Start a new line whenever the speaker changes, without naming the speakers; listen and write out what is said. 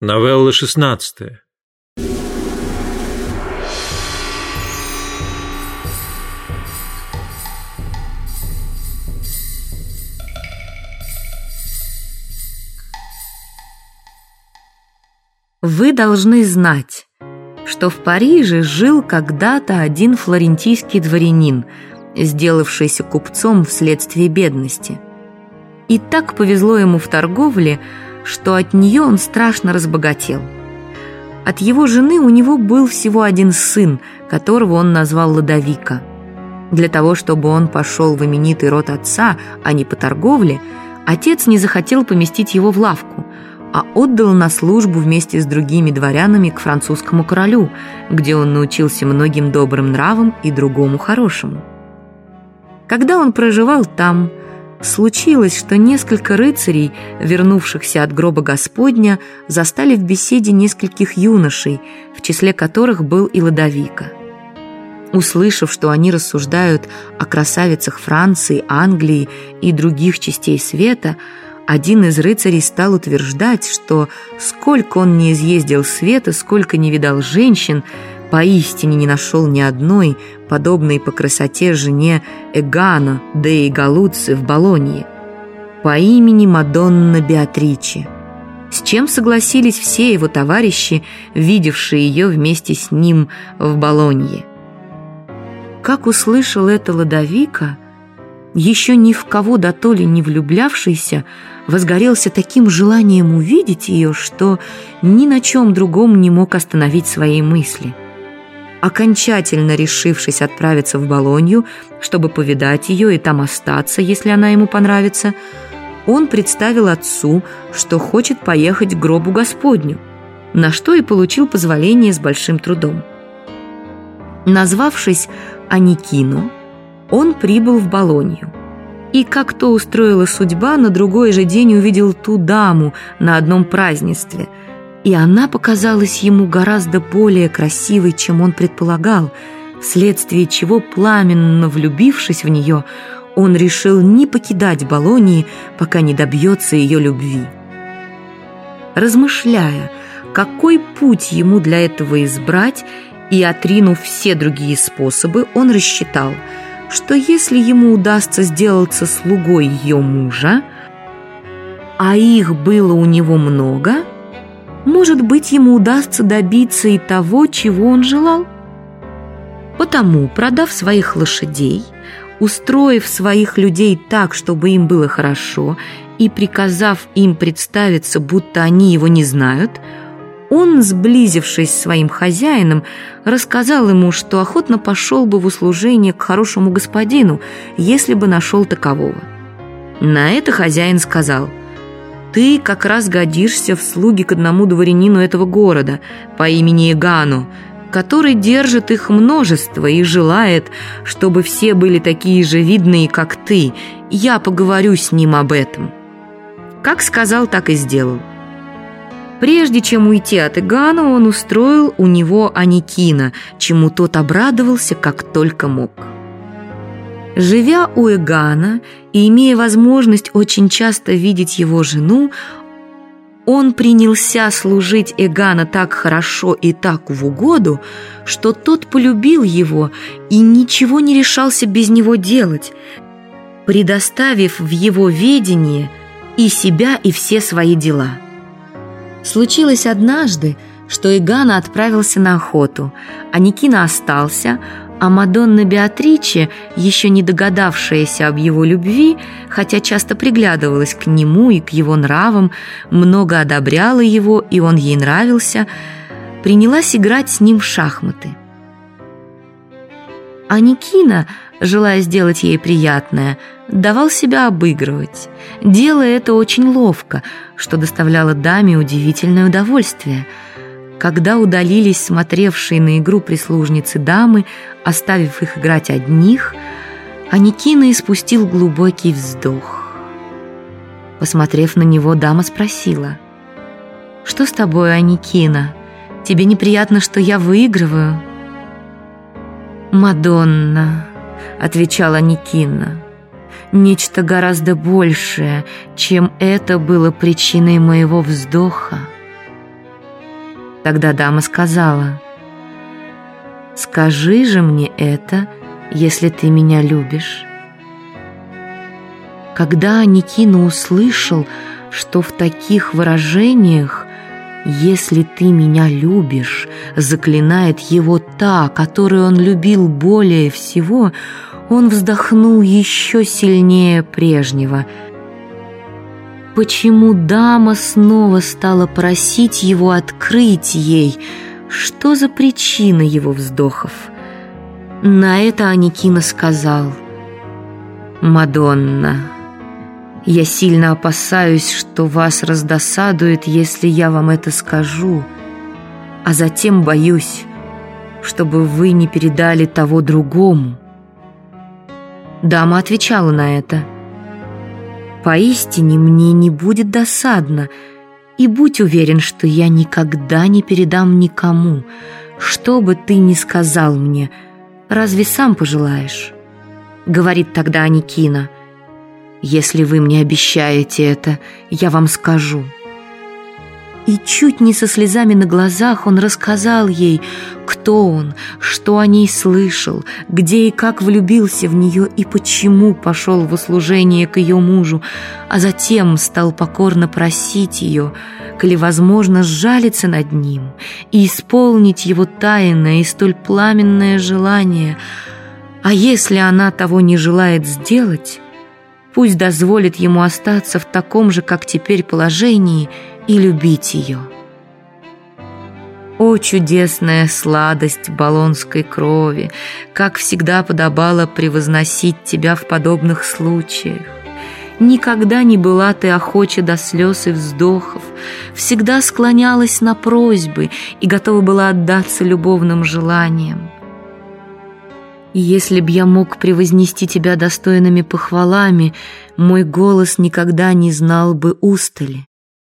Новелла шестнадцатая.
Вы должны знать, что в Париже жил когда-то один флорентийский дворянин, сделавшийся купцом вследствие бедности. И так повезло ему в торговле, что от нее он страшно разбогател. От его жены у него был всего один сын, которого он назвал Ладовика. Для того, чтобы он пошел в именитый род отца, а не по торговле, отец не захотел поместить его в лавку, а отдал на службу вместе с другими дворянами к французскому королю, где он научился многим добрым нравам и другому хорошему. Когда он проживал там, Случилось, что несколько рыцарей, вернувшихся от гроба Господня, застали в беседе нескольких юношей, в числе которых был и Ладовика. Услышав, что они рассуждают о красавицах Франции, Англии и других частей света, один из рыцарей стал утверждать, что сколько он не изъездил света, сколько не видал женщин, поистине не нашел ни одной, подобной по красоте жене Эгана Деи Галуци в Болонье, по имени Мадонна Беатричи, с чем согласились все его товарищи, видевшие ее вместе с ним в Болонье. Как услышал это Ладовика, еще ни в кого до то ли не влюблявшийся, возгорелся таким желанием увидеть ее, что ни на чем другом не мог остановить свои мысли – окончательно решившись отправиться в Болонью, чтобы повидать ее и там остаться, если она ему понравится, он представил отцу, что хочет поехать к гробу Господню, на что и получил позволение с большим трудом. Назвавшись Аникино, он прибыл в Болонью. И как то устроила судьба, на другой же день увидел ту даму на одном празднестве – и она показалась ему гораздо более красивой, чем он предполагал, вследствие чего, пламенно влюбившись в нее, он решил не покидать Болонии, пока не добьется ее любви. Размышляя, какой путь ему для этого избрать, и отринув все другие способы, он рассчитал, что если ему удастся сделаться слугой ее мужа, а их было у него много – может быть, ему удастся добиться и того, чего он желал. Потому, продав своих лошадей, устроив своих людей так, чтобы им было хорошо, и приказав им представиться, будто они его не знают, он, сблизившись с своим хозяином, рассказал ему, что охотно пошел бы в услужение к хорошему господину, если бы нашел такового. На это хозяин сказал – ты как раз годишься в слуги к одному дворянину этого города по имени Игану, который держит их множество и желает, чтобы все были такие же видные, как ты. Я поговорю с ним об этом». Как сказал, так и сделал. Прежде чем уйти от Игана, он устроил у него Аникина, чему тот обрадовался как только мог. Живя у Эгана и имея возможность очень часто видеть его жену, он принялся служить Эгана так хорошо и так в угоду, что тот полюбил его и ничего не решался без него делать, предоставив в его ведение и себя, и все свои дела. Случилось однажды, что Эгана отправился на охоту, а Никина остался, а Мадонна Беатриче, еще не догадавшаяся об его любви, хотя часто приглядывалась к нему и к его нравам, много одобряла его, и он ей нравился, принялась играть с ним в шахматы. А Никина, желая сделать ей приятное, давал себя обыгрывать, делая это очень ловко, что доставляло даме удивительное удовольствие – когда удалились смотревшие на игру прислужницы дамы, оставив их играть одних, Аникина испустил глубокий вздох. Посмотрев на него, дама спросила, «Что с тобой, Аникина? Тебе неприятно, что я выигрываю?» «Мадонна», — отвечала Никина, «нечто гораздо большее, чем это было причиной моего вздоха». Тогда дама сказала, «Скажи же мне это, если ты меня любишь». Когда Никина услышал, что в таких выражениях «если ты меня любишь» заклинает его та, которую он любил более всего, он вздохнул еще сильнее прежнего. Почему дама снова стала просить его открыть ей? Что за причина его вздохов? На это Аникина сказал «Мадонна». Я сильно опасаюсь, что вас раздосадует, если я вам это скажу, а затем боюсь, чтобы вы не передали того другому. Дама отвечала на это. Поистине мне не будет досадно, и будь уверен, что я никогда не передам никому, что бы ты ни сказал мне, разве сам пожелаешь? Говорит тогда Аникина — если вы мне обещаете это, я вам скажу». И чуть не со слезами на глазах он рассказал ей, кто он, что о ней слышал, где и как влюбился в нее и почему пошел в услужение к ее мужу, а затем стал покорно просить ее, коли возможно, сжалиться над ним и исполнить его тайное и столь пламенное желание. А если она того не желает сделать, Пусть дозволит ему остаться в таком же, как теперь, положении и любить ее. О, чудесная сладость болонской крови, как всегда подобало превозносить тебя в подобных случаях. Никогда не была ты охоча до слез и вздохов, всегда склонялась на просьбы и готова была отдаться любовным желаниям. И если б я мог превознести тебя достойными похвалами, мой голос никогда не знал бы устали.